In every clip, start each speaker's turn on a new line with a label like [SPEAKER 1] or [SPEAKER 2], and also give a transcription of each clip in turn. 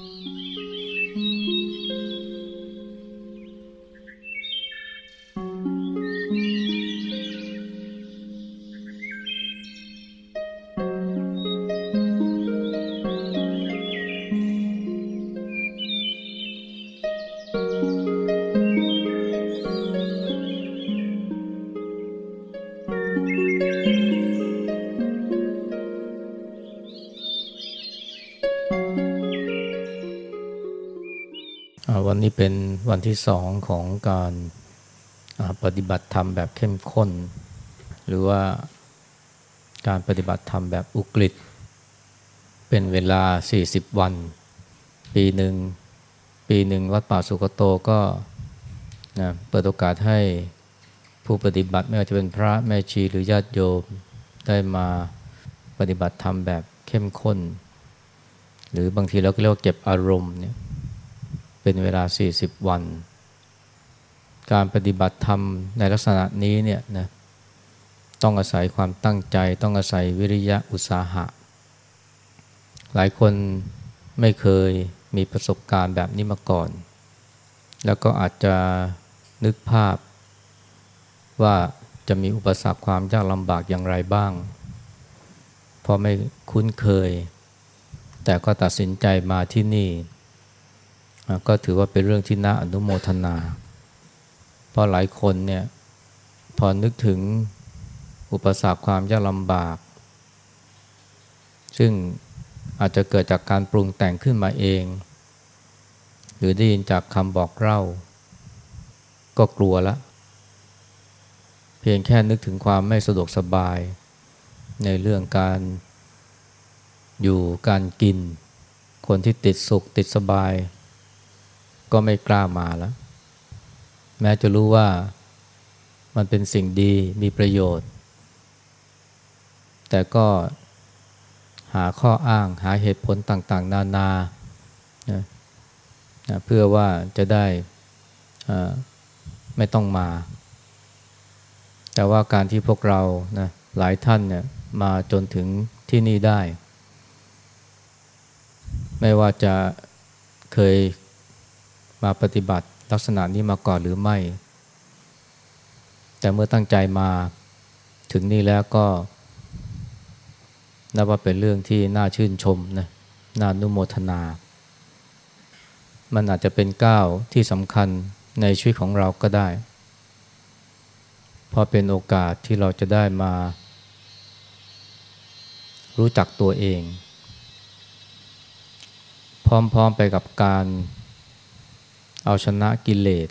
[SPEAKER 1] วั เป็นวันที่สองของการปฏิบัติธรรมแบบเข้มข้น หรือว่าการปฏิบัติธรรมแบบอุกฤษเป็นเวลา 40 วัน ปีหนึ่งปีหนึ่งวัดป่าสุกโตก็นะเปิดโอกาสให้ผู้ปฏิบัติไม่ว่าจะเป็นพระแม่ชีหรือญาติโยมได้มาปฏิบัติธรรมแบบเข้มข้น หรือบางทีเราก็เรียกว่าเก็บอารมณ์เนี่ย เป็นเวลา 40 วัน การปฏิบัติธรรมในลักษณะนี้เนี่ยนะต้องอาศัยความตั้งใจ ต้องอาศัยวิริยะอุตสาหะ หลายคนไม่เคยมีประสบการณ์แบบนี้มาก่อน แล้วก็อาจจะนึกภาพว่าจะมีอุปสรรคความยากลำบากอย่างไรบ้าง เพราะไม่คุ้นเคย แต่ก็ตัดสินใจมาที่นี่ ก็ถือว่าเป็นเรื่องที่น่าอนุโมทนา เพราะหลายคนเนี่ยพอนึกถึงอุปสรรคความยากลำบาก ซึ่งอาจจะเกิดจากการปรุงแต่งขึ้นมาเอง หรือได้ยินจากคำบอกเล่า ก็กลัวละ เพียงแค่นึกถึงความไม่สะดวกสบาย ในเรื่องการอยู่การกิน คนที่ติดสุขติดสบาย ก็ไม่กล้ามาแล้ว แม้จะรู้ว่ามันเป็นสิ่งดีมีประโยชน์ แต่ก็หาข้ออ้างหาเหตุผลต่างๆ นานานะนะเพื่อว่าจะได้ไม่ต้องมา แต่ว่าการที่พวกเรานะหลายท่านเนี่ยมาจนถึงที่นี่ได้ ไม่ว่าจะเคย มาปฏิบัติลักษณะนี้มาก่อนหรือไม่ แต่เมื่อตั้งใจมาถึงนี่แล้วก็นับว่าเป็นเรื่องที่น่าชื่นชมนะน่านุโมทนา มันอาจจะเป็นก้าวที่สำคัญในชีวิตของเราก็ได้ เพราะเป็นโอกาสที่เราจะได้มา รู้จักตัวเอง พร้อมๆไปกับการ เอาชนะกิเลส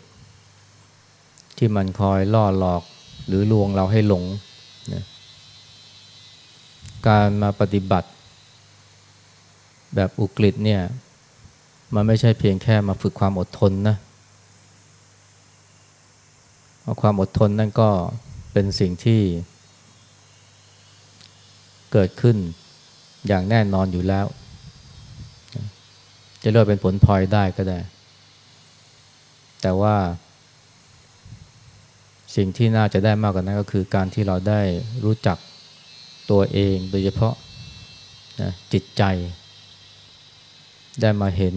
[SPEAKER 1] ที่มันคอยล่อหลอกหรือลวงเราให้หลงนะการมาปฏิบัติ แบบอุกฤษเนี่ยมันไม่ใช่เพียงแค่มาฝึกความอดทนนะความอดทนนั่นก็เป็นสิ่งที่เกิดขึ้นอย่างแน่นอนอยู่แล้ว จะเรียกเป็นผลพลอยได้ก็ได้ แต่ว่า สิ่งที่น่าจะได้มากกว่านั้นก็คือการที่เราได้รู้จักตัวเองโดยเฉพาะนะจิตใจ ได้มาเห็น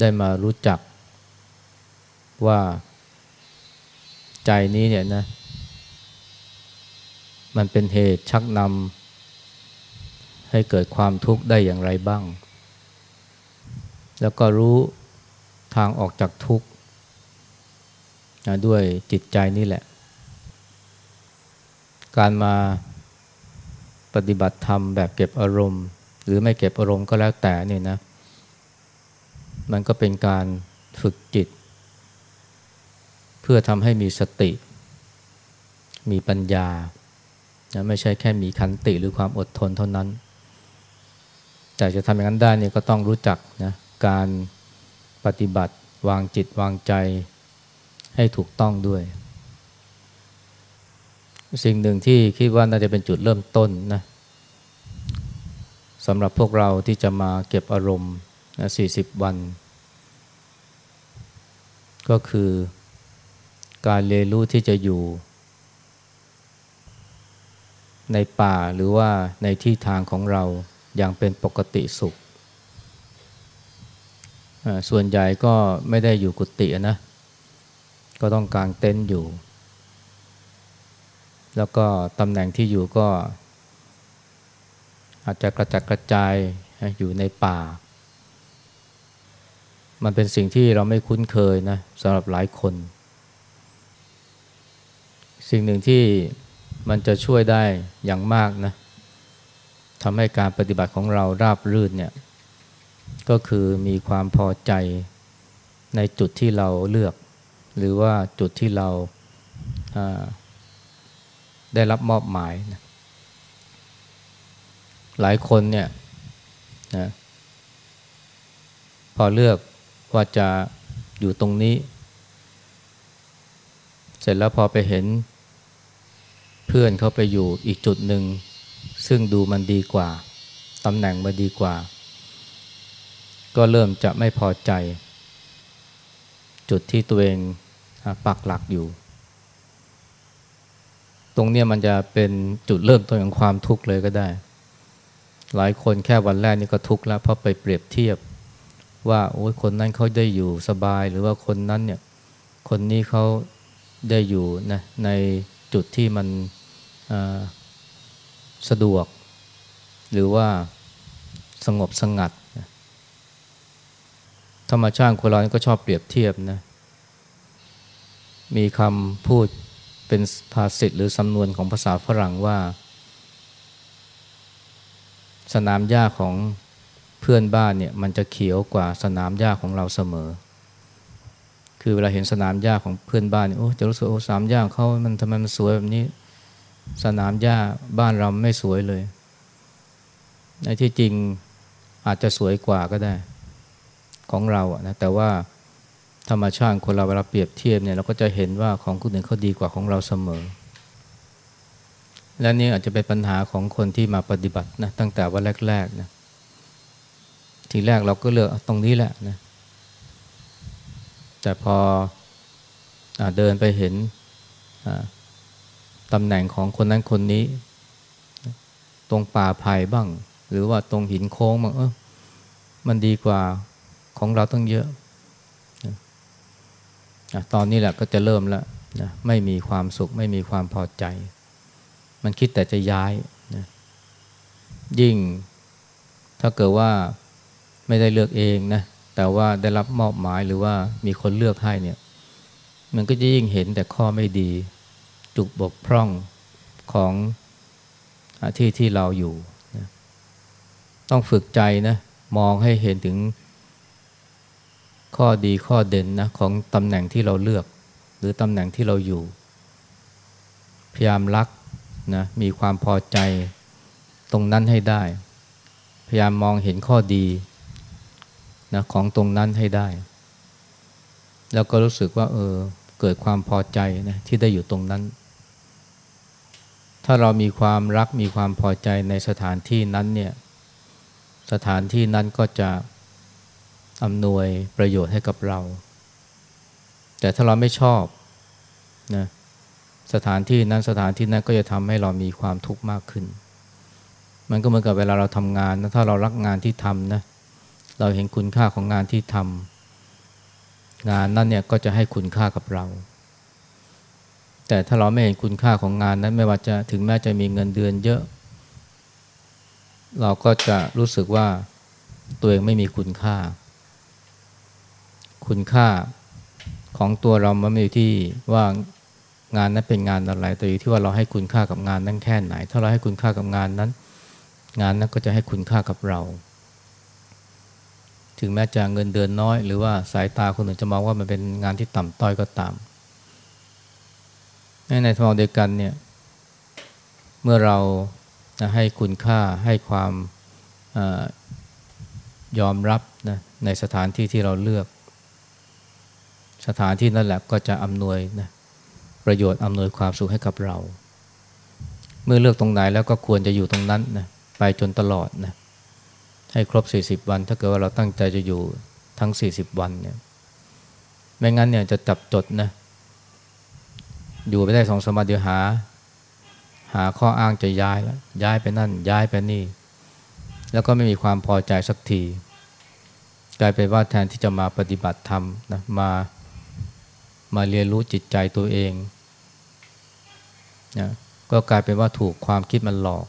[SPEAKER 1] ได้มารู้จักว่าใจนี้เนี่ยนะ มันเป็นเหตุชักนำให้เกิดความทุกข์ได้อย่างไรบ้าง แล้วก็รู้ ทางออกจากทุกข์ด้วยจิตใจนี่แหละ การมาปฏิบัติธรรมแบบเก็บอารมณ์ หรือไม่เก็บอารมณ์ก็แล้วแต่นี่นะ มันก็เป็นการฝึกจิต เพื่อทำให้มีสติ มีปัญญานะไม่ใช่แค่มีขันติหรือความอดทนเท่านั้น แต่จะทำอย่างนั้นได้เนี่ยก็ต้องรู้จักนะการ ปฏิบัติ วางจิตวางใจให้ถูกต้องด้วย สิ่งหนึ่งที่คิดว่าน่าจะเป็นจุดเริ่มต้นนะสำหรับพวกเราที่จะมาเก็บอารมณ์นะ40 วัน ก็คือการเรียนรู้ที่จะอยู่ ในป่าหรือว่าในที่ทางของเราอย่างเป็นปกติสุข ส่วนใหญ่ก็ไม่ได้อยู่กุฏินะ ก็ต้องกางเต็นท์อยู่ แล้วก็ตำแหน่งที่อยู่ก็ อาจจะกระจัดกระจายอยู่ในป่า มันเป็นสิ่งที่เราไม่คุ้นเคยนะสำหรับหลายคน สิ่งหนึ่งที่มันจะช่วยได้อย่างมากนะทำให้การปฏิบัติของเราราบรื่นเนี่ย ก็คือมีความพอใจในจุดที่เราเลือก หรือว่าจุดที่เราได้รับมอบหมายนะหลายคนเนี่ยนะพอเลือกว่าจะอยู่ตรงนี้ เสร็จแล้วพอไปเห็นเพื่อนเขาไปอยู่อีกจุดหนึ่ง ซึ่งดูมันดีกว่าตำแหน่งมันดีกว่า ก็เริ่มจะไม่พอใจ จุดที่ตัวเองปักหลักอยู่ ตรงนี้มันจะเป็นจุดเริ่มต้นของความทุกข์เลยก็ได้ หลายคนแค่วันแรกนี่ก็ทุกข์แล้วเพราะไปเปรียบเทียบว่าโอ้ยคนนั้นเขาได้อยู่สบายหรือว่าคนนั้นเนี่ยคนนี้เขาได้อยู่นะในจุดที่มันสะดวก หรือว่าสงบสงัด ธรรมชาติคนเราก็ชอบเปรียบเทียบนะมีคำพูดเป็นภาษิตหรือสำนวนของภาษาฝรั่งว่า สนามหญ้าของเพื่อนบ้านเนี่ยมันจะเขียวกว่าสนามหญ้าของเราเสมอ คือเวลาเห็นสนามหญ้าของเพื่อนบ้านโอ้จะรู้สึกโอ้สนามหญ้าเขามันทำไมมันสวยแบบนี้ สนามหญ้าบ้านเราไม่สวยเลย ในที่จริงอาจจะสวยกว่าก็ได้ ของเราอะนะแต่ว่าธรรมชาติคนเราเวลาเปรียบเทียบเนี่ยเราก็จะเห็นว่าของคนอื่นเขาดีกว่าของเราเสมอ และนี่อาจจะเป็นปัญหาของคนที่มาปฏิบัตินะตั้งแต่วันแรกๆนะทีแรกเราก็เลือกตรงนี้แหละนะแต่พออเดินไปเห็นตำแหน่งของคนนั้นคนนี้ ตรงป่าไผ่บ้าง หรือว่าตรงหินโค้งบ้างเออมันดีกว่า ของเราต้องเยอะนะตอนนี้แหละก็จะเริ่มแล้วนะไม่มีความสุขไม่มีความพอใจ มันคิดแต่จะย้ายนะยิ่งถ้าเกิดว่าไม่ได้เลือกเองนะแต่ว่าได้รับมอบหมายหรือว่ามีคนเลือกให้เนี่ยมันก็จะยิ่งเห็นแต่ข้อไม่ดี จุกบกพร่องของที่ที่เราอยู่นะต้องฝึกใจนะมองให้เห็นถึง ข้อดีข้อเด่นนะของตำแหน่งที่เราเลือก หรือตำแหน่งที่เราอยู่ พยายามรักนะมีความพอใจตรงนั้นให้ได้ พยายามมองเห็นข้อดีนะของตรงนั้นให้ได้ แล้วก็รู้สึกว่าเออเกิดความพอใจนะที่ได้อยู่ตรงนั้น ถ้าเรามีความรักมีความพอใจในสถานที่นั้นเนี่ยสถานที่นั้นก็จะ อำนวยประโยชน์ให้กับเรา แต่ถ้าเราไม่ชอบนะสถานที่นั้นสถานที่นั้นก็จะทำให้เรามีความทุกข์มากขึ้น มันก็เหมือนกับเวลาเราทำงานนะถ้าเรารักงานที่ทำนะเราเห็นคุณค่าของงานที่ทำงานนั้นเนี่ยก็จะให้คุณค่ากับเรา แต่ถ้าเราไม่เห็นคุณค่าของงานนั้นไม่ว่าจะถึงแม้จะมีเงินเดือนเยอะ เราก็จะรู้สึกว่าตัวเองไม่มีคุณค่า คุณค่าของตัวเรามันไม่อยู่ที่ว่างานนั้นเป็นงานอะไร แต่อยู่ที่ว่าเราให้คุณค่ากับงานนั้นแค่ไหน ถ้าเราให้คุณค่ากับงานนั้น งานนั้นก็จะให้คุณค่ากับเรา ถึงแม้จะเงินเดือนน้อย หรือว่าสายตาคนอื่นจะมองว่ามันเป็นงานที่ต่ำต้อยก็ตาม ในทางเดียวกันเนี่ย เมื่อเราให้คุณค่าให้ความอยอมรับนะในสถานที่ที่เราเลือก สถานที่นั่นแหละก็จะอำนวยนะประโยชน์อำนวยความสุขให้กับเรา เมื่อเลือกตรงไหนแล้วก็ควรจะอยู่ตรงนั้นนะไปจนตลอดนะให้ครบ 40 วัน ถ้าเกิดว่าเราตั้งใจจะอยู่ทั้ง 40 วันเนี่ยไม่งั้นเนี่ยจะจับจดนะอยู่ไปได้สองสมาเดียวหา หาข้ออ้างจะย้ายแล้วย้ายไปนั่น ย้ายไปนี่ แล้วก็ไม่มีความพอใจสักที กลายเป็นว่าแทนที่จะมาปฏิบัติธรรมนะมา มาเรียนรู้จิตใจตัวเองนะก็กลายเป็นว่าถูกความคิดมันหลอก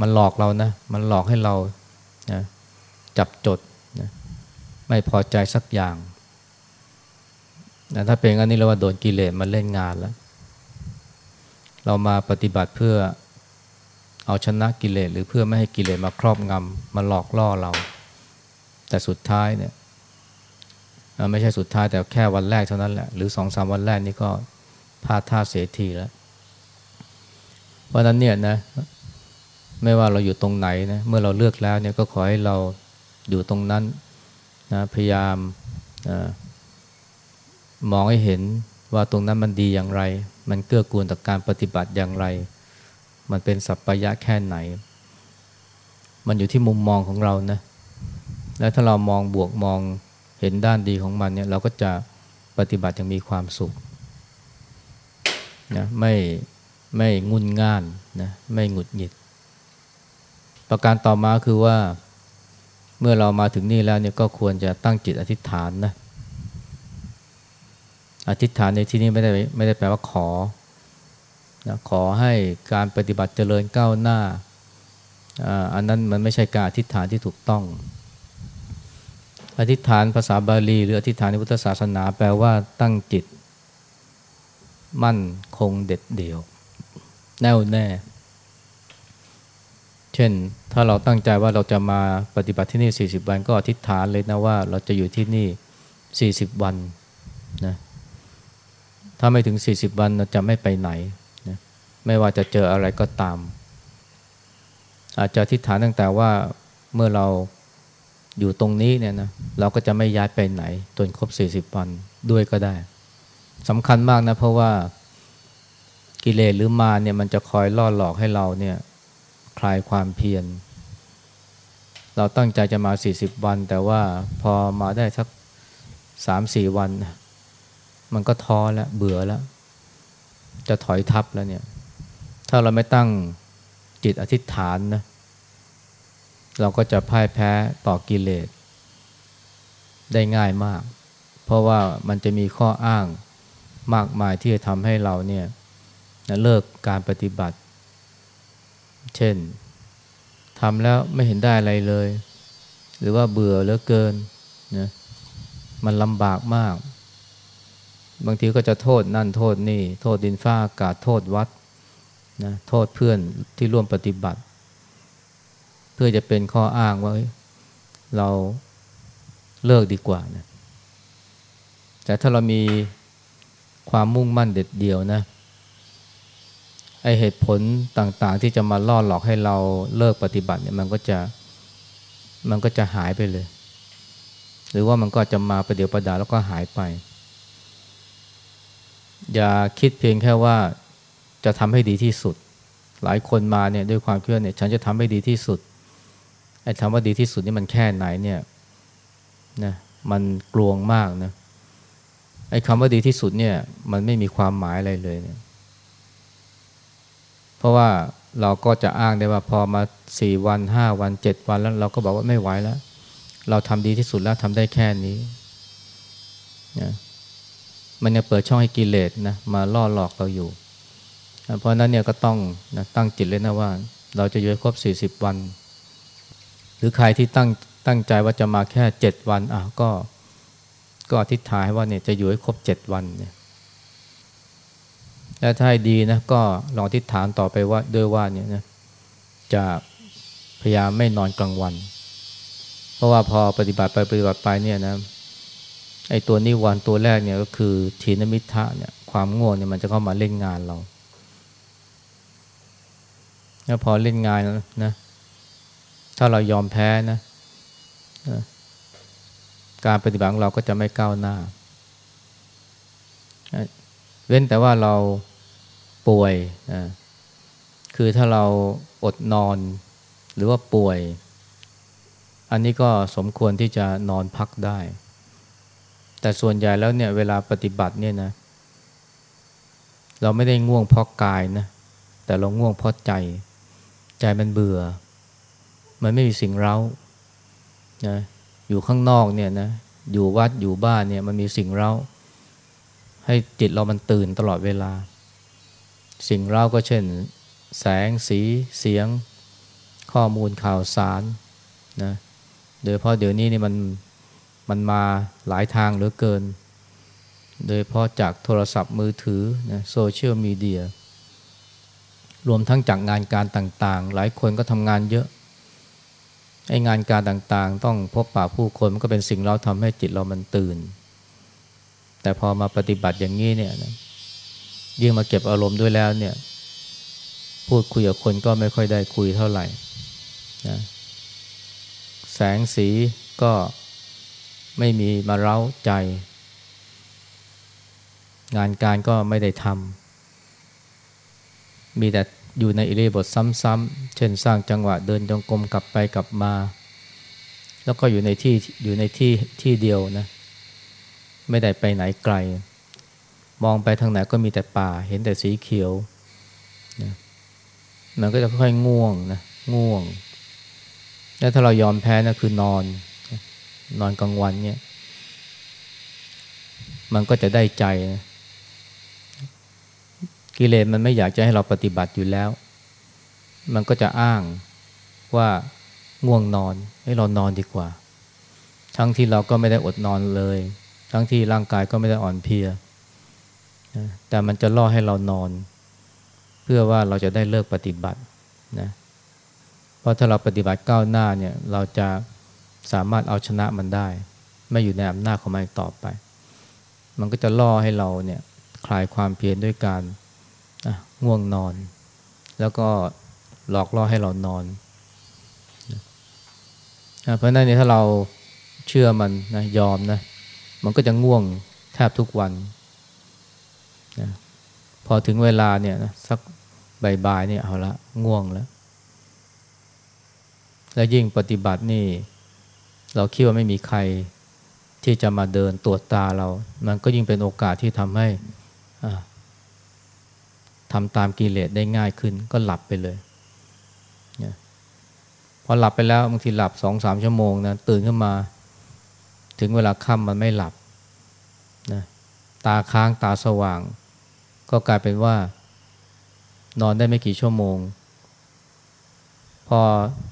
[SPEAKER 1] มันหลอกเรานะ มันหลอกให้เรานะจับจดนะไม่พอใจสักอย่างนะถ้าเป็นอันนี้เราว่าโดนกิเลสมันเล่นงานแล้ว เรามาปฏิบัติเพื่อเอาชนะกิเลสหรือเพื่อไม่ให้กิเลสมาครอบงำมาหลอกล่อเรา แต่สุดท้ายเนี่ย ไม่ใช่สุดท้ายแต่แค่วันแรกเท่านั้นแหละ หรือสองสามวันแรกนี่ก็พลาดท่าเสียทีแล้ว เพราะนั้นเนี่ยนะ ไม่ว่าเราอยู่ตรงไหนนะเมื่อเราเลือกแล้วเนี่ยก็ขอให้เราอยู่ตรงนั้นนะพยายามมองให้เห็นว่าตรงนั้นมันดีอย่างไร มันเกื้อกูลต่อการปฏิบัติอย่างไร มันเป็นสัพพยะแค่ไหน มันอยู่ที่มุมมองของเรานะ และถ้าเรามองบวกมอง เห็นด้านดีของมันเนี่ยเราก็จะปฏิบัติอย่างมีความสุขนะไม่ไม่งุนง่านนะไม่หงุดหงิด ประการต่อมาคือว่า เมื่อเรามาถึงนี่แล้วเนี่ยก็ควรจะตั้งจิตอธิษฐานนะอธิษฐานในที่นี้ไม่ได้ไม่ได้แปลว่าขอนะขอให้การปฏิบัติเจริญก้าวหน้าอันนั้นมันไม่ใช่การอธิษฐานที่ถูกต้อง อธิษฐานภาษาบาลี หรืออธิษฐานในพุทธศาสนา แปลว่าตั้งจิต มั่นคงเด็ดเดี่ยว แน่วแน่ เช่น ถ้าเราตั้งใจว่าเราจะมาปฏิบัติที่นี่ 40 วัน ก็อธิษฐานเลยนะว่า เราจะอยู่ที่นี่ 40 วันนะถ้าไม่ถึง 40 วันเราจะไม่ไปไหนนะไม่ว่าจะเจออะไรก็ตาม อาจจะอธิษฐานตั้งแต่ว่าเมื่อเรา อยู่ตรงนี้เนี่ยนะเราก็จะไม่ย้ายไปไหนจนครบ 40 วันด้วยก็ได้สำคัญมากนะ เพราะว่ากิเลสหรือมาเนี่ยมันจะคอยล่อหลอกให้เราเนี่ยคลายความเพียรเราตั้งใจจะมา 40 วัน แต่ว่าพอมาได้สักสามสี่วัน มันก็ท้อแล้วเบื่อแล้ว จะถอยทับแล้วเนี่ย ถ้าเราไม่ตั้งจิตอธิษฐานนะ เราก็จะพ่ายแพ้ต่อกิเลสได้ง่ายมาก เพราะว่ามันจะมีข้ออ้างมากมายที่จะทำให้เราเนี่ยเลิกการปฏิบัติ เช่นทำแล้วไม่เห็นได้อะไรเลย หรือว่าเบื่อเหลือเกินนะมันลำบากมาก บางทีก็จะโทษนั่นโทษนี่ โทษดินฟ้าอากาศโทษวัดนะโทษเพื่อนที่ร่วมปฏิบัติ พื่อจะเป็นข้ออ้างว่าเราเลิกดีกว่านะแต่ถ้าเรามีความมุ่งมั่นเด็ดเดียวนะไอเหตุผลต่างๆ ที่จะมาล่อหลอกให้เราเลิกปฏิบัติเนี่ยมันก็จะมันก็จะหายไปเลย หรือว่ามันก็จะมาประเดี๋ยวประดาแล้วก็หายไป อย่าคิดเพียงแค่ว่าจะทำให้ดีที่สุด หลายคนมาเนี่ยด้วยความเชื่อเนี่ยฉันจะทำให้ดีที่สุด อ้คำว่าดีที่สุดนี่มันแค่ไหนเนี่ยนะมันกลวงมากนะไอ้คำว่าดีที่สุดเนี่ยมันไม่มีความหมายอะไรเลยเนี่ยเพราะว่าเราก็จะอ้างได้ว่าพอมาสี่วันห้าวันเจ็ดวันแล้วเราก็บอกว่าไม่ไหวแล้ว เราทำดีที่สุดแล้วทำได้แค่นี้นะมันยังเปิดช่องให้กิเลสนะมาล่อหลอกเราอยู่ เพราะนั้นเนี่ยก็ต้องนะตั้งจิตเลยนะว่า เราจะอยู่ครบสี่สิบวัน หรือใครที่ตั้งตั้งใจว่าจะมาแค่เจ็ดวันอะก็ ก็อธิษฐานว่าเนี่ยจะอยู่ให้ครบเจ็ดวันเนี่ยและถ้าดีนะก็ลองอธิษฐานต่อไปว่าด้วยว่าเนี่ยนะจะพยายามไม่นอนกลางวัน เพราะว่าพอปฏิบัติไปปฏิบัติไปเนี่ยนะไอ้ตัวนิวรณ์ตัวแรกเนี่ยก็คือทีนมิทะเนี่ยความง่วงเนี่ยมันจะเข้ามาเล่นงานเราแล้วพอเล่นงานนะ ถ้าเรายอมแพ้นะการปฏิบัติของเราก็จะไม่ก้าวหน้า เว้นแต่ว่าเราป่วยนะคือถ้าเราอดนอนหรือว่าป่วย อันนี้ก็สมควรที่จะนอนพักได้ แต่ส่วนใหญ่แล้วเนี่ยเวลาปฏิบัติเนี่ยนะ เราไม่ได้ง่วงเพราะกายนะ แต่เราง่วงเพราะใจ ใจมันเบื่อ มันไม่มีสิ่งเร้านะอยู่ข้างนอกเนี่ยนะอยู่วัดอยู่บ้านเนี่ยมันมีสิ่งเร้า ให้จิตเรามันตื่นตลอดเวลา สิ่งเร้าก็เช่น แสงสีเสียง ข้อมูลข่าวสารนะโดยเพราะเดี๋ยวนี้นี่มันมันมาหลายทางเหลือเกิน โดยเพราะจากโทรศัพท์มือถือนะโซเชียลมีเดียรวมทั้งจากงานการต่างๆ หลายคนก็ทำงานเยอะ ไอ้งานการต่างๆ ต้องพบปะผู้คนมันก็เป็นสิ่งเราทำให้จิตเรามันตื่น แต่พอมาปฏิบัติอย่างนี้เนี่ยนะยิ่งมาเก็บอารมณ์ด้วยแล้วเนี่ย พูดคุยกับคนก็ไม่ค่อยได้คุยเท่าไหร่นะแสงสีก็ไม่มีมาเร้าใจ งานการก็ไม่ได้ทำมีแต่ อยู่ในอิริบทซ้ำๆ เช่นสร้างจังหวะเดินจงกรมกลับไปกลับมา แล้วก็อยู่ในที่อยู่ในที่ที่เดียวนะ ไม่ได้ไปไหนไกล มองไปทางไหนก็มีแต่ป่า เห็นแต่สีเขียวนะมันก็จะค่อยง่วงนะ ง่วง แล้วถ้าเรายอมแพ้นะคือนอน นอนกลางวันเนี่ย มันก็จะได้ใจนะ กิเลสมันไม่อยากจะให้เราปฏิบัติอยู่แล้ว มันก็จะอ้างว่าง่วงนอนให้เรานอนดีกว่า ทั้งที่เราก็ไม่ได้อดนอนเลย ทั้งที่ร่างกายก็ไม่ได้อ่อนเพลีย แต่มันจะล่อให้เรานอน เพื่อว่าเราจะได้เลิกปฏิบัตินะเพราะถ้าเราปฏิบัติก้าวหน้าเนี่ยเราจะสามารถเอาชนะมันได้ ไม่อยู่ในอำนาจของมันต่อไป มันก็จะล่อให้เราเนี่ยคลายความเพียรด้วยการ ง่วงนอน แล้วก็หลอกล่อให้เรานอนเพราะนั้นเนี่ยถ้าเราเชื่อมันนะยอมนะมันก็จะง่วงแทบทุกวันนะพอถึงเวลาเนี่ยนะสักบ่ายๆเนี่ยเอาละง่วงแล้ว แล้วยิ่งปฏิบัตินี่ เราคิดว่าไม่มีใครที่จะมาเดินตรวจตาเรา มันก็ยิ่งเป็นโอกาสที่ทำให้ ทำตามกิเลสได้ง่ายขึ้น ก็หลับไปเลยนะพอหลับไปแล้วบางทีหลับสองสามชั่วโมงนะตื่นขึ้นมา ถึงเวลาค่ำมันไม่หลับนะตาค้างตาสว่าง ก็กลายเป็นว่า นอนได้ไม่กี่ชั่วโมง พอ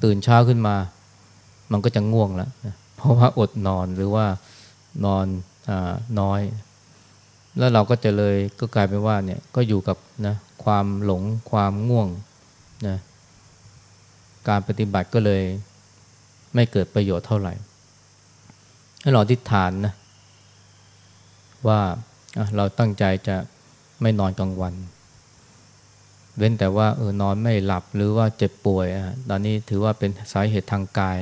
[SPEAKER 1] ตื่นเช้าขึ้นมา มันก็จะง่วงแล้วนะเพราะว่าอดนอนหรือว่านอนอน้อย แล้วเราก็จะเลยก็กลายเป็นว่าเนี่ยก็อยู่กับนะ ความหลงความง่วงนะการปฏิบัติก็เลยไม่เกิดประโยชน์เท่าไหร่ให้เราทิฏฐานนะว่าเราตั้งใจจะไม่นอนกลางวัน เว้นแต่ว่าเออนอนไม่หลับหรือว่าเจ็บป่วยตอนนี้ถือว่าเป็นสาเหตุทางกาย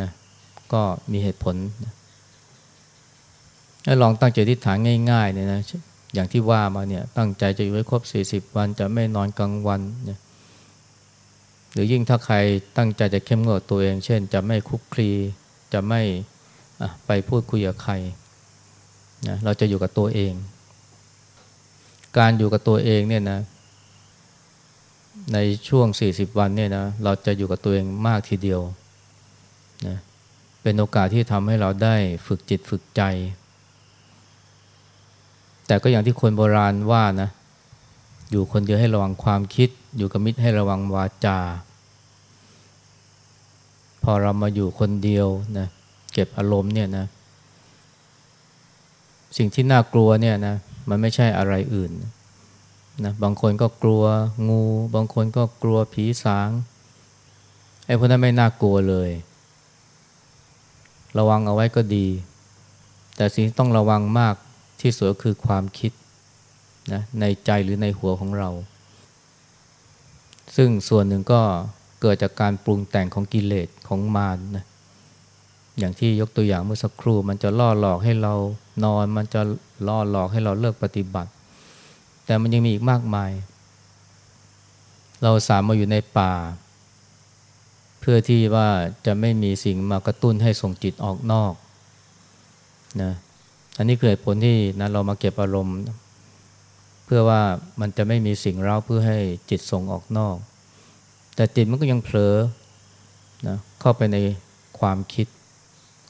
[SPEAKER 1] นะก็มีเหตุผลนะให้ลองตั้งใจทิฏฐานง่ายๆเนี่ยนะ อย่างที่ว่ามาเนี่ยตั้งใจจะอยู่ให้ครบ 40 วันจะไม่นอนกลางวันเนี่ยหรือยิ่งถ้าใครตั้งใจจะเข้มงวดตัวเอง เช่น จะไม่คุกคลีจะไม่ไปพูดคุยกับใครนะเราจะอยู่กับตัวเอง การอยู่กับตัวเองเนี่ยนะในช่วง 40 วันเนี่ยนะเราจะอยู่กับตัวเองมากทีเดียวนะเป็นโอกาสที่ทำให้เราได้ฝึกจิตฝึกใจ แต่ก็อย่างที่คนโบราณว่านะ อยู่คนเดียวให้ระวังความคิด อยู่กับมิตรให้ระวังวาจา พอเรามาอยู่คนเดียวนะเก็บอารมณ์เนี่ยนะสิ่งที่น่ากลัวเนี่ยนะมันไม่ใช่อะไรอื่นนะบางคนก็กลัวงู บางคนก็กลัวผีสางไอ้พวกนั้นไม่น่ากลัวเลย ระวังเอาไว้ก็ดี แต่สิ่งที่ต้องระวังมาก ที่สุดคือความคิดนะในใจหรือในหัวของเรา ซึ่งส่วนหนึ่งก็เกิดจากการปรุงแต่งของกิเลสของมารนนะอย่างที่ยกตัวอย่างเมื่อสักครู่มันจะล่อหลอกให้เรานอน มันจะล่อหลอกให้เราเลิกปฏิบัติ แต่มันยังมีอีกมากมาย เราสามมาอยู่ในป่า เพื่อที่ว่าจะไม่มีสิ่งมากระตุ้นให้ส่งจิตออกนอกนะ อันนี้คือเหตุผลที่นะเรามาเก็บอารมณ์ เพื่อว่ามันจะไม่มีสิ่งเร้าเพื่อให้จิตส่งออกนอก แต่จิตมันก็ยังเผลอนะเข้าไปในความคิด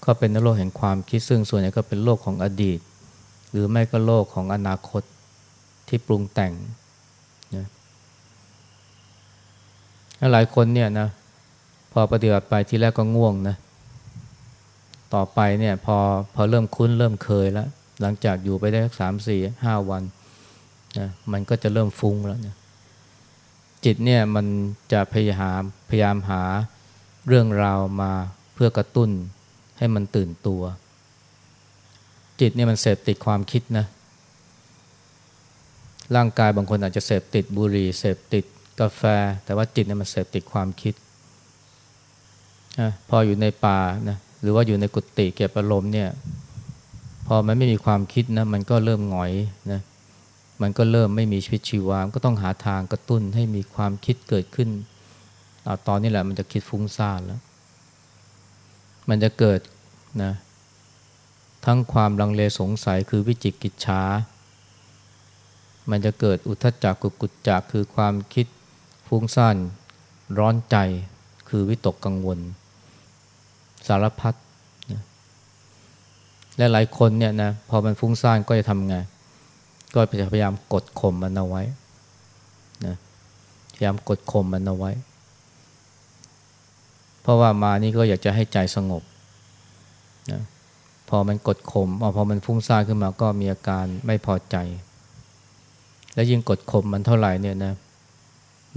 [SPEAKER 1] ก็เป็นโลกแห่งความคิด ซึ่งส่วนใหญ่ก็เป็นโลกของอดีต หรือไม่ก็โลกของอนาคตที่ปรุงแต่งนะหลายคนเนี่ยนะพอปฏิบัติไปที่แรกก็ง่วงนะ ต่อไปเนี่ยพอพอเริ่มคุ้นเริ่มเคยแล้ว หลังจากอยู่ไปได้สามสี่ห้าวันนะมันก็จะเริ่มฟุ้งแล้วนะจิตเนี่ยมันจะพยายามพยายามหาเรื่องราวมาเพื่อกระตุ้นให้มันตื่นตัว จิตเนี่ยมันเสพติดความคิดนะ ร่างกายบางคนอาจจะเสพติดบุหรี่เสพติดกาแฟ แต่ว่าจิตเนี่ยมันเสพติดความคิดนะพออยู่ในป่านะ หรือว่าอยู่ในกุฏิเก็บอารมณ์เนี่ย พอมันไม่มีความคิดนะ มันก็เริ่มหงอยนะ มันก็เริ่มไม่มีชีวิตชีวามก็ต้องหาทางกระตุ้นให้มีความคิดเกิดขึ้นอตอนนี้แหละมันจะคิดฟุ้งซ่านแล้ว มันจะเกิดนะ ทั้งความลังเลสงสัยคือวิจิกิจฉามันจะเกิดอุทจักกุกุจจักคือความคิดฟุ้งซ่านร้อนใจคือวิตกกังวล สารพัดนะและหลายคนเนี่ยนะพอมันฟุ้งซ่านก็จะทำไง ก็พยายามกดข่มมันเอาไว้นะพยายามกดข่มมันเอาไว้ เพราะว่ามานี่ก็อยากจะให้ใจสงบนะพอมันกดข่มพอมันฟุ้งซ่านขึ้นมาก็มีอาการไม่พอใจ และยิ่งกดข่มมันเท่าไหร่เนี่ยนะ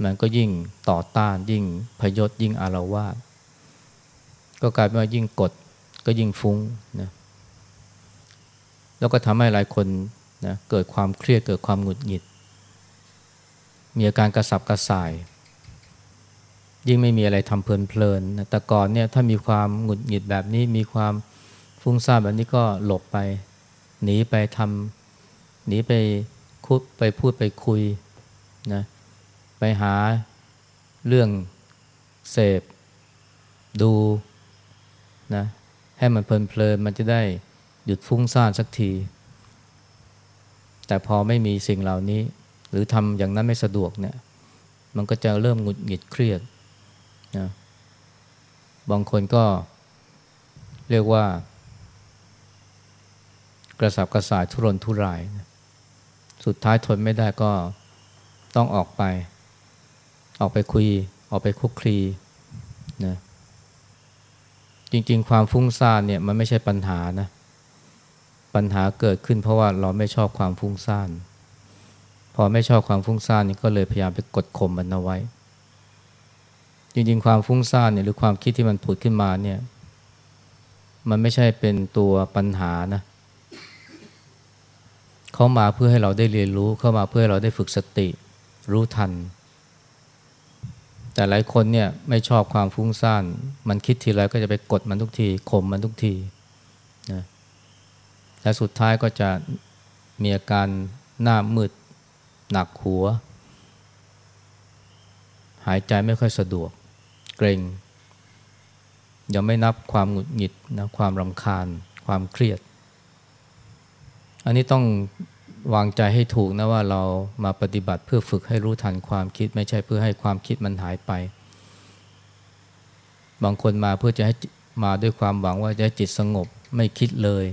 [SPEAKER 1] มันก็ยิ่งต่อต้านยิ่งพยศยิ่งอารวาส ก็กลายเป็นว่ายิ่งกดก็ยิ่งฟุ้งนะแล้วก็ทำให้หลายคนนะเกิดความเครียดเกิดความหงุดหงิด มีอาการกระสับกระส่าย ยิ่งไม่มีอะไรทำเพลินๆนะแต่ก่อนเนี่ยถ้ามีความหงุดหงิดแบบนี้มีความฟุ้งซ่านแบบนี้ก็หลบไป หนีไปทำหนีไปคุดไปพูดไปคุยนะไปหาเรื่องเสพ ดู นะให้มันเพลินๆมันจะได้หยุดฟุ้งซ่านสักที แต่พอไม่มีสิ่งเหล่านี้ หรือทำอย่างนั้นไม่สะดวกเนี่ย มันก็จะเริ่มหงุดหงิดเครียดนะบางคนก็เรียกว่า กระสับกระส่ายทุรนทุรายนะสุดท้ายทนไม่ได้ก็ต้องออกไป ออกไปคุย ออกไปคุกคลีนะ จริง ๆ ความฟุ้งซ่านเนี่ยมันไม่ใช่ปัญหานะ ปัญหาเกิดขึ้นเพราะว่าเราไม่ชอบความฟุ้งซ่าน พอไม่ชอบความฟุ้งซ่านนี่ก็เลยพยายามไปกดข่มมันเอาไว้ จริง ๆ ความฟุ้งซ่านเนี่ยหรือความคิดที่มันผุดขึ้นมาเนี่ยมันไม่ใช่เป็นตัวปัญหานะเขามาเพื่อให้เราได้เรียนรู้ เข้ามาเพื่อให้เราได้ฝึกสติ รู้ทัน แต่หลายคนเนี่ยไม่ชอบความฟุ้งซ่าน มันคิดทีไรก็จะไปกดมันทุกทีข่มมันทุกทีนะและสุดท้ายก็จะมีอาการหน้ามืดหนักหัว หายใจไม่ค่อยสะดวก เกรงยังไม่นับความหงุดหงิดนะความรำคาญ ความเครียด อันนี้ต้อง วางใจให้ถูกนะว่าเรามาปฏิบัติเพื่อฝึกให้รู้ทันความคิด ไม่ใช่เพื่อให้ความคิดมันหายไป บางคนมาเพื่อจะให้มาด้วยความหวังว่าจะให้จิตสงบไม่คิดเลย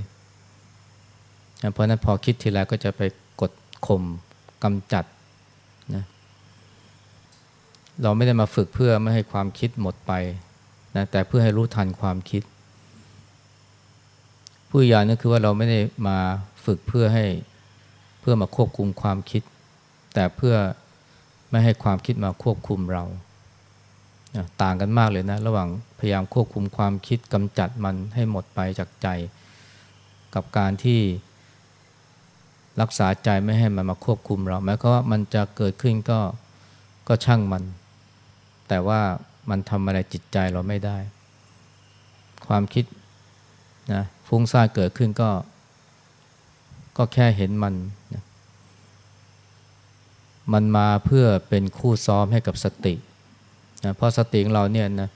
[SPEAKER 1] เพราะนั้นพอคิดทีไรก็จะไปกดข่มกำจัดนะเราไม่ได้มาฝึกเพื่อไม่ให้ความคิดหมดไปนะแต่เพื่อให้รู้ทันความคิด ผู้ยานั่นคือว่าเราไม่ได้มาฝึกเพื่อให้ พื่อมาควบคุมความคิด แต่เพื่อไม่ให้ความคิดมาควบคุมเรา ต่างกันมากเลยนะ ระหว่างพยายามควบคุมความคิดกำจัดมันให้หมดไปจากใจ กับการที่รักษาใจไม่ให้มันมาควบคุมเราแม้ว่ามันจะเกิดขึ้นก็ก็ช่างมัน แต่ว่ามันทำอะไรจิตใจเราไม่ได้ ความคิดนะฟุ้งซ่านเกิดขึ้นก็ ก็แค่เห็นมัน มันมาเพื่อเป็นคู่ซ้อมให้กับสตินะเพราะสติของเราเนี่ยนะ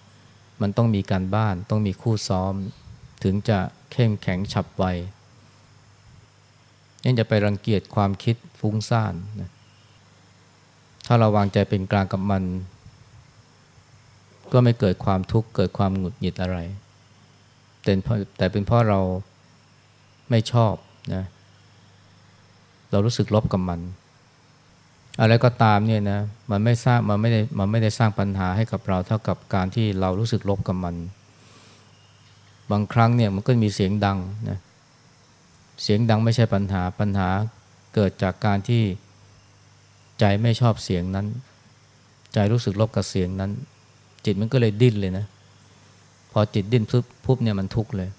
[SPEAKER 1] มันต้องมีการบ้านต้องมีคู่ซ้อม ถึงจะเข้มแข็งฉับไวนี่จะไปรังเกียจความคิดฟุ้งซ่านนะถ้าเราวางใจเป็นกลางกับมัน ก็ไม่เกิดความทุกข์เกิดความหงุดหงิดอะไรแต่เป็นเพราะเราไม่ชอบนะเรารู้สึกลบกับมัน อะไรก็ตามเนี่ยนะมันไม่สร้างมันไม่ได้มันไม่ได้สร้างปัญหาให้กับเราเท่ากับการที่เรารู้สึกลบกับมัน บางครั้งเนี่ยมันก็มีเสียงดังนะเสียงดังไม่ใช่ปัญหาปัญหาเกิดจากการที่ใจไม่ชอบเสียงนั้น ใจรู้สึกลบกับเสียงนั้น จิตมันก็เลยดิ้นเลยนะ พอจิตดิ้นปุ๊บเนี่ยมันทุกข์เลย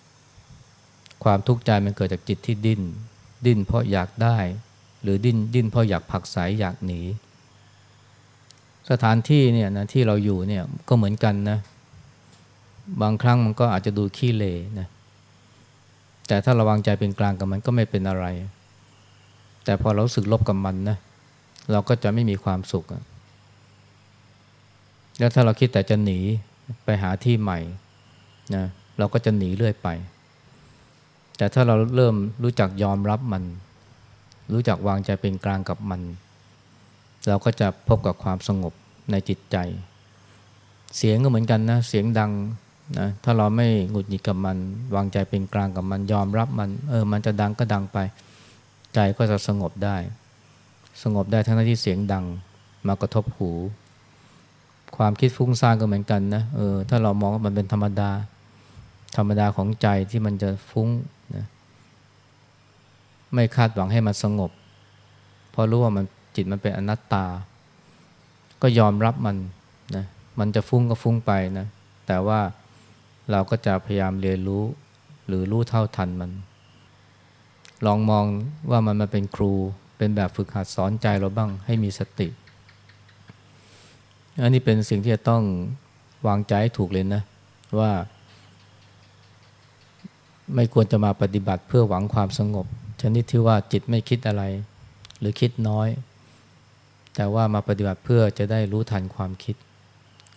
[SPEAKER 1] ความทุกข์ใจมันเกิดจากจิตที่ดิ้นดิ้นเพราะอยากได้ หรือดิ้นดิ้นเพราะอยากผักสายอยากหนี สถานที่เนี่ยนะที่เราอยู่เนี่ยก็เหมือนกันนะ บางครั้งมันก็อาจจะดูขี้เลนะแต่ถ้าระวังใจเป็นกลางกับมันก็ไม่เป็นอะไร แต่พอเราสึกลบกับมันนะเราก็จะไม่มีความสุข แล้วถ้าเราคิดแต่จะหนีไปหาที่ใหม่นะเราก็จะหนีเรื่อยไป แต่ถ้าเราเริ่มรู้จักยอมรับมัน รู้จักวางใจเป็นกลางกับมัน เราก็จะพบกับความสงบในจิตใจ เสียงก็เหมือนกันนะ เสียงดังนะถ้าเราไม่หงุดหงิดกับมัน วางใจเป็นกลางกับมันยอมรับมัน เออ มันจะดังก็ดังไป ใจก็จะสงบได้ สงบได้ทั้งที่เสียงดังมากระทบหู ความคิดฟุ้งซ่านก็เหมือนกันนะเออถ้าเรามองว่ามันเป็นธรรมดา ธรรมดาของใจที่มันจะฟุ้งนะ ไม่คาดหวังให้มันสงบ เพราะรู้ว่ามันจิตมันเป็นอนัตตา ก็ยอมรับมันนะมันจะฟุ้งก็ฟุ้งไปนะ แต่ว่าเราก็จะพยายามเรียนรู้ หรือรู้เท่าทันมัน ลองมองว่ามันมาเป็นครูเป็นแบบฝึกหัดสอนใจเราบ้างให้มีสติ อันนี้เป็นสิ่งที่จะต้องวางใจถูกเลยนะ ว่า ไม่ควรจะมาปฏิบัติเพื่อหวังความสงบ ชนิดที่ว่าจิตไม่คิดอะไร หรือคิดน้อย แต่ว่ามาปฏิบัติเพื่อจะได้รู้ทันความคิด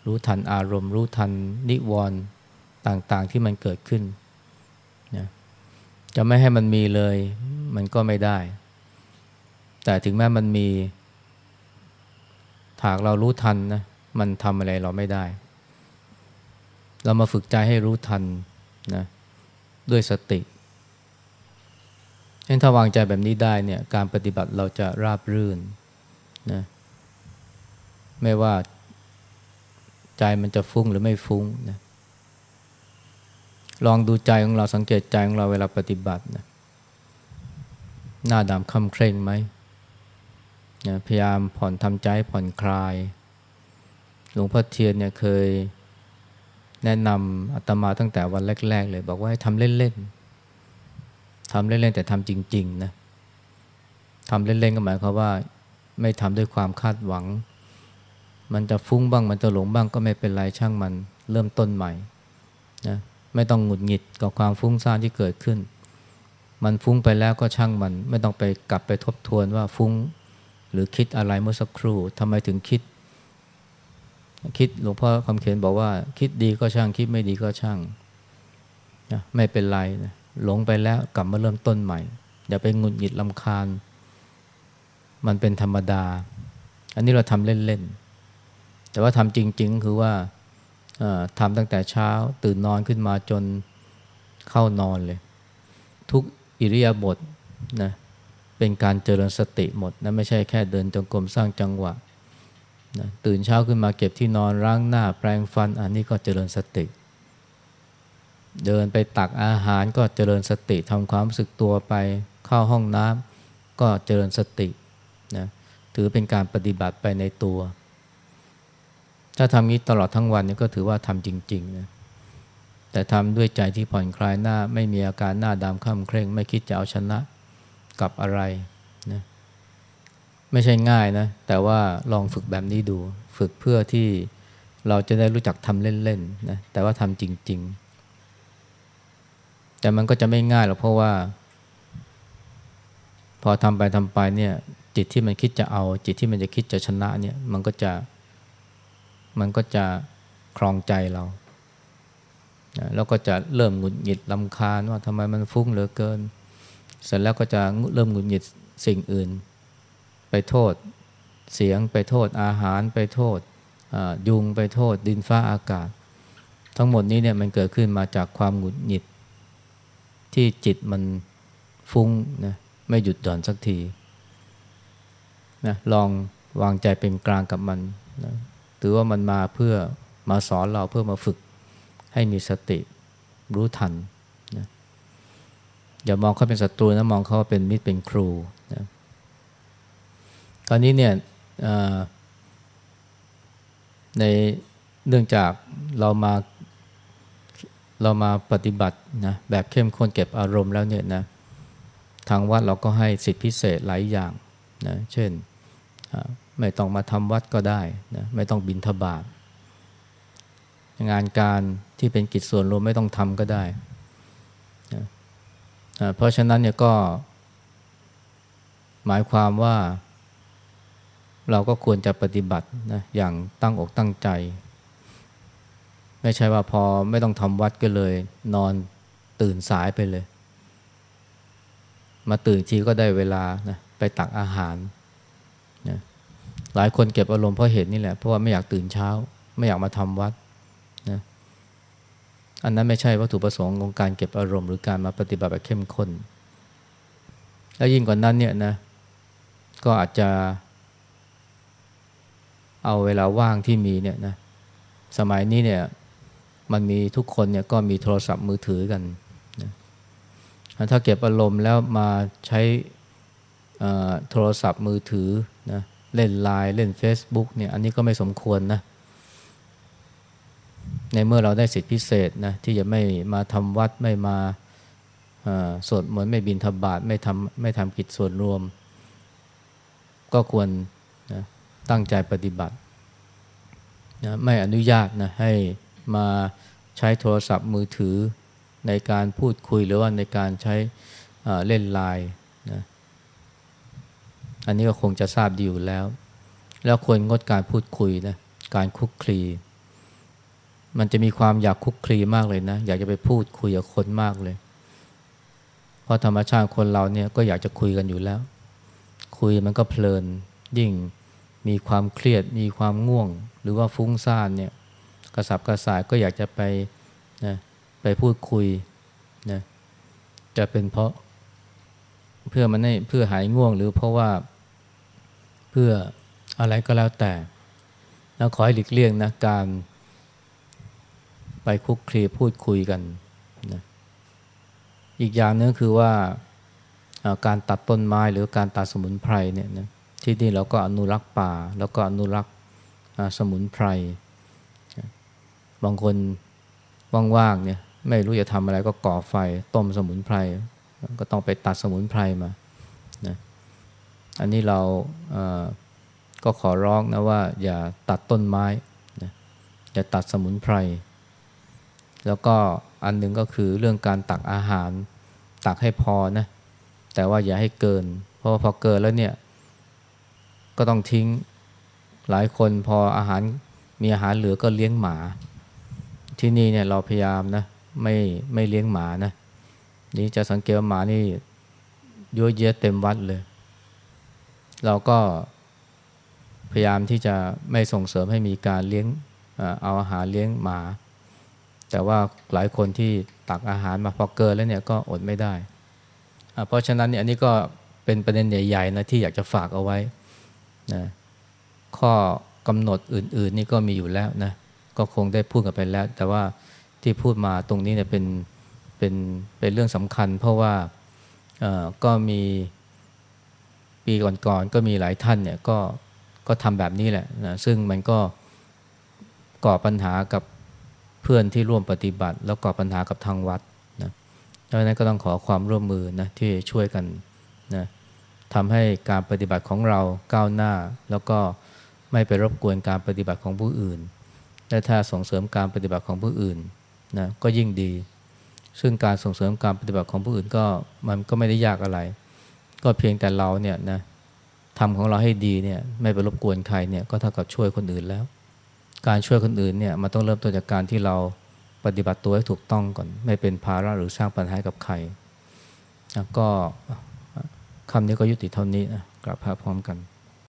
[SPEAKER 1] รู้ทันอารมณ์ รู้ทันนิวรณ์ต่างๆที่มันเกิดขึ้นนะจะไม่ให้มันมีเลยมันก็ไม่ได้ แต่ถึงแม้มันมีถากเรารู้ทันนะมันทำอะไรเราไม่ได้ เรามาฝึกใจให้รู้ทันนะด้วยสติ เห็นถ้าวางใจแบบนี้ได้เนี่ยการปฏิบัติเราจะราบรื่นนะไม่ว่าใจมันจะฟุ้งหรือไม่ฟุ้งนะลองดูใจของเราสังเกตใจของเราเวลาปฏิบัตินะหน้าดำคำเคร่งไหมนะพยายามผ่อนทำใจผ่อนคลาย หลวงพ่อเทียนเนี่ยเคยแนะนำอาตมาตั้งแต่วันแรก ๆ เลย บอกว่าให้ทำเล่นๆ ทำเล่นๆแต่ทำจริงๆนะทำเล่นๆก็หมายความว่า ไม่ทำด้วยความคาดหวัง มันจะฟุ้งบ้างมันจะหลงบ้างก็ไม่เป็นไรช่างมันเริ่มต้นใหม่นะไม่ต้องหงุดหงิดกับความฟุ้งซ่านที่เกิดขึ้น มันฟุ้งไปแล้วก็ช่างมัน ไม่ต้องไปกลับไปทบทวนว่าฟุ้งหรือคิดอะไรเมื่อสักครู่ทำไมถึงคิด คิดหลวงพ่อคำเขียนบอกว่า คิดดีก็ช่างคิดไม่ดีก็ช่างนะไม่เป็นไรนะ หลงไปแล้วกลับมาเริ่มต้นใหม่ อย่าไปงุนหงิดลำคาญ มันเป็นธรรมดา อันนี้เราทำเล่นๆ แต่ว่าทำจริง ๆ คือว่าทำตั้งแต่เช้า ตื่นนอนขึ้นมาจนเข้านอนเลย ทุกอิริยาบถนะเป็นการเจริญสติหมดนะไม่ใช่แค่เดินจงกรมสร้างจังหวะนะตื่นเช้าขึ้นมาเก็บที่นอนล้างหน้าแปรงฟัน อันนี้ก็เจริญสติเเดินไปตักอาหารก็เจริญสติทำความรู้สึกตัวไปเข้าห้องน้ำก็เจริญสตินะถือเป็นการปฏิบัติไปในตัว ถ้าทำนี้ตลอดทั้งวันนี่ก็ถือว่าทำจริงๆนะแต่ทำด้วยใจที่ผ่อนคลายหน้าไม่มีอาการหน้าดำข้ามเคร่ง ไม่คิดจะเอาชนะกับอะไรนะไม่ใช่ง่ายนะ แต่ว่าลองฝึกแบบนี้ดู ฝึกเพื่อที่เราจะได้รู้จักทำเล่นๆนะแต่ว่าทำจริง ๆ แต่มันก็จะไม่ง่ายหรอกเพราะว่า พอทำไปทำไปเนี่ย จิตที่มันคิดจะเอา จิตที่มันจะคิดจะชนะเนี่ย มันก็จะ มันก็จะคลองใจเราแล้วก็จะเริ่มหงุดหงิดลำคาญว่าทำไมมันฟุ้งเหลือเกิน เสร็จแล้วก็จะเริ่มหงุดหงิดสิ่งอื่น ไปโทษเสียงไปโทษอาหารไปโทษยุงไปโทษดินฟ้าอากาศ ทั้งหมดนี้เนี่ยมันเกิดขึ้นมาจากความหงุดหงิด ที่จิตมันฟุ้งนะไม่หยุดหย่อนสักทีนะลองวางใจเป็นกลางกับมันนะถือว่ามันมาเพื่อมาสอนเราเพื่อมาฝึกให้มีสติรู้ทันนะอย่ามองเขาเป็นศัตรูนะมองเขาเป็นมิตรเป็นครูนะตอนนี้เนี่ยในเนื่องจากเรามา เรามาปฏิบัตินะแบบเข้มข้นเก็บอารมณ์แล้วเนี่ยนะทางวัดเราก็ให้สิทธิพิเศษหลายอย่างนะเช่นไม่ต้องมาทำวัดก็ได้นะไม่ต้องบินทบาทงานการที่เป็นกิจส่วนรวมไม่ต้องทำก็ได้นะเพราะฉะนั้นเนี่ยก็ หมายความว่า เราก็ควรจะปฏิบัตินะอย่างตั้งอกตั้งใจ ไม่ใช่ว่าพอไม่ต้องทำวัดก็เลย นอนตื่นสายไปเลย มาตื่นทีก็ได้เวลานะไปตักอาหารนะหลายคนเก็บอารมณ์เพราะเหตุนี่แหละ เพราะว่าไม่อยากตื่นเช้า ไม่อยากมาทำวัดนะอันนั้นไม่ใช่วัตถุประสงค์ของการเก็บอารมณ์หรือการมาปฏิบัติแบบเข้มข้น แล้วยิ่งกว่านั้นเนี่ยนะก็อาจจะ เอาเวลาว่างที่มีเนี่ยนะสมัยนี้เนี่ย มันมีทุกคนเนี่ยก็มีโทรศัพท์มือถือกันนะถ้าเก็บอารมณ์แล้วมาใช้โทรศัพท์มือถือนะเล่นไลน์เล่น Facebook เนี่ยอันนี้ก็ไม่สมควรนะ ในเมื่อเราได้สิทธิพิเศษนะที่จะไม่มาทำวัดไม่มาสวดมนต์ไม่บินทบาทไม่ทำไม่ทำกิจส่วนรวม ก็ควรนะตั้งใจปฏิบัตินะไม่อนุญาตนะให้ มาใช้โทรศัพท์มือถือในการพูดคุยหรือว่าในการใช้เล่นไลน์นะอันนี้ก็คงจะทราบดีอยู่แล้ว แล้วควรงดการพูดคุยนะการคุกคลี มันจะมีความอยากคุกคลีมากเลยนะ อยากจะไปพูดคุยกับคนมากเลย เพราะธรรมชาติคนเราเนี่ยก็อยากจะคุยกันอยู่แล้ว คุยมันก็เพลินยิ่งมีความเครียดมีความง่วง หรือว่าฟุ้งซ่านเนี่ย กระสับกระส่ายก็อยากจะไปนะไปพูดคุยนะจะเป็นเพราะเพื่อมันให้เพื่อหายง่วงหรือเพราะว่าเพื่ออะไรก็แล้วแต่แล้วขอให้หลีกเลี่ยงนะการไปคุกคลีพูดคุยกันนะอีกอย่างนึงคือว่าการตัดต้นไม้หรือการตัดสมุนไพรเนี่ยนะที่นี่เราก็อนุรักษ์ป่า แล้วก็อนุรักษ์สมุนไพร บางคนว่างๆเนี่ยไม่รู้จะทำอะไรก็ก่อไฟต้มสมุนไพร ก็ต้องไปตัดสมุนไพรมานะอันนี้เราก็ขอร้องนะว่าอย่าตัดต้นไม้นะอย่าตัดสมุนไพร แล้วก็อันหนึ่งก็คือเรื่องการตักอาหาร ตักให้พอนะแต่ว่าอย่าให้เกิน เพราะว่าพอเกินแล้วเนี่ย ก็ต้องทิ้งหลายคนพออาหารมีอาหารเหลือก็เลี้ยงหมา ที่นี่เนี่ยเราพยายามนะไม่ไม่เลี้ยงหมานะนี่จะสังเกตว่าหมานี่เยอะแยะเต็มวัดเลย เราก็พยายามที่จะไม่ส่งเสริมให้มีการเลี้ยงเอาอาหารเลี้ยงหมา แต่ว่าหลายคนที่ตักอาหารมาพอเกินแล้วเนี่ยก็อดไม่ได้ เพราะฉะนั้นเนี่ยอันนี้ก็เป็นประเด็นใหญ่ๆนะที่อยากจะฝากเอาไว้นะข้อกำหนดอื่นๆนี่ก็มีอยู่แล้วนะ ก็คงได้พูดกันไปแล้ว แต่ว่าที่พูดมาตรงนี้เนี่ยเป็นเป็นเป็นเรื่องสำคัญ เพราะว่าก็มีปีก่อนๆก็มีหลายท่านเนี่ยก็ก็ทำแบบนี้แหละนะซึ่งมันก็ก่อปัญหากับเพื่อนที่ร่วมปฏิบัติ แล้วก่อปัญหากับทางวัดนะดังนั้นก็ต้องขอความร่วมมือนะที่ช่วยกันนะทำให้การปฏิบัติของเราก้าวหน้า แล้วก็ไม่ไปรบกวนการปฏิบัติของผู้อื่น และถ้าส่งเสริมการปฏิบัติของผู้อื่นนะก็ยิ่งดี ซึ่งการส่งเสริมการปฏิบัติของผู้อื่นก็มันก็ไม่ได้ยากอะไร ก็เพียงแต่เราเนี่ยนะทำของเราให้ดีเนี่ยไม่ไปรบกวนใครเนี่ยก็เท่ากับช่วยคนอื่นแล้ว การช่วยคนอื่นเนี่ยมันต้องเริ่มต้นจากการที่เราปฏิบัติตัวให้ถูกต้องก่อน ไม่เป็นภาระหรือสร้างปัญหากับใครก็คำนี้ก็ยุติเท่านี้นะกลับพาพร้อมกัน